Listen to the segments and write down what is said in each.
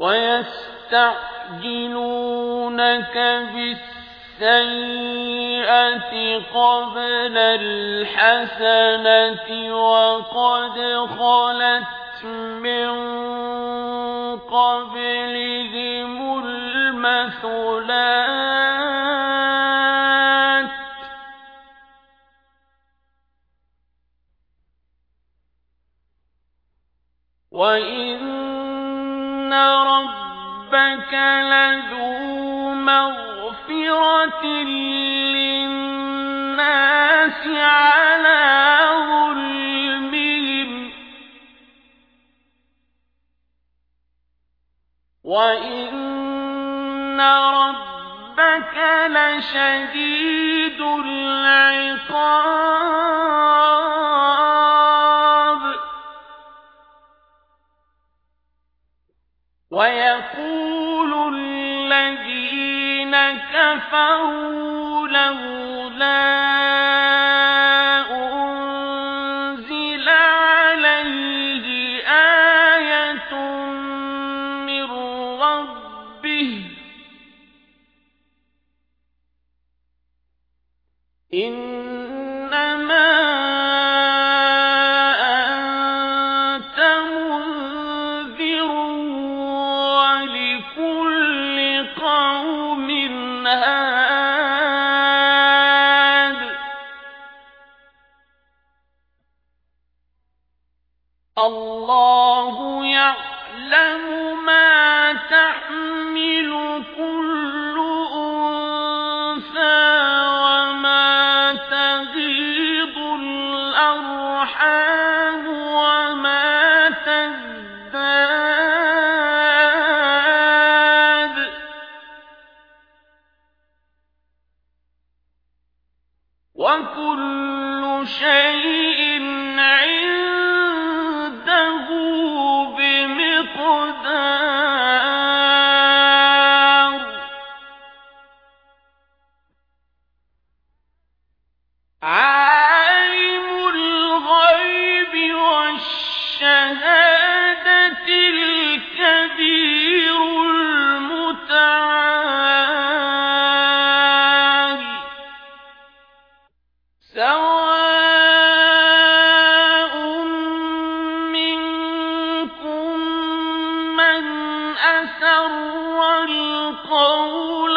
ويستعجلونك بالسيئة قبل الحسنة وقد خلت من قبلهم المثلات. مغفرة للناس على ظلمهم. وإن ربك لشديد العقاب. كفروا لولا أنزل عليه آية من ربه. الله يعلم عالم الغيب والشهادة الكبير سواء منكم من أسر القول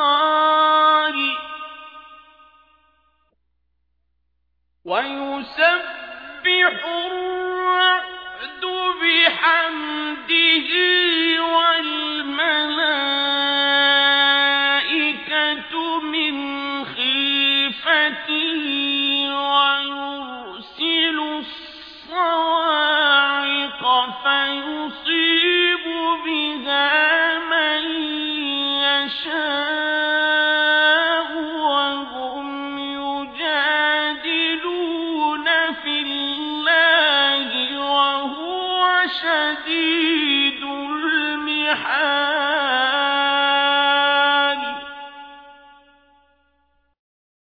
القارئ ويسبح الرعد بحمده والملائكة شديد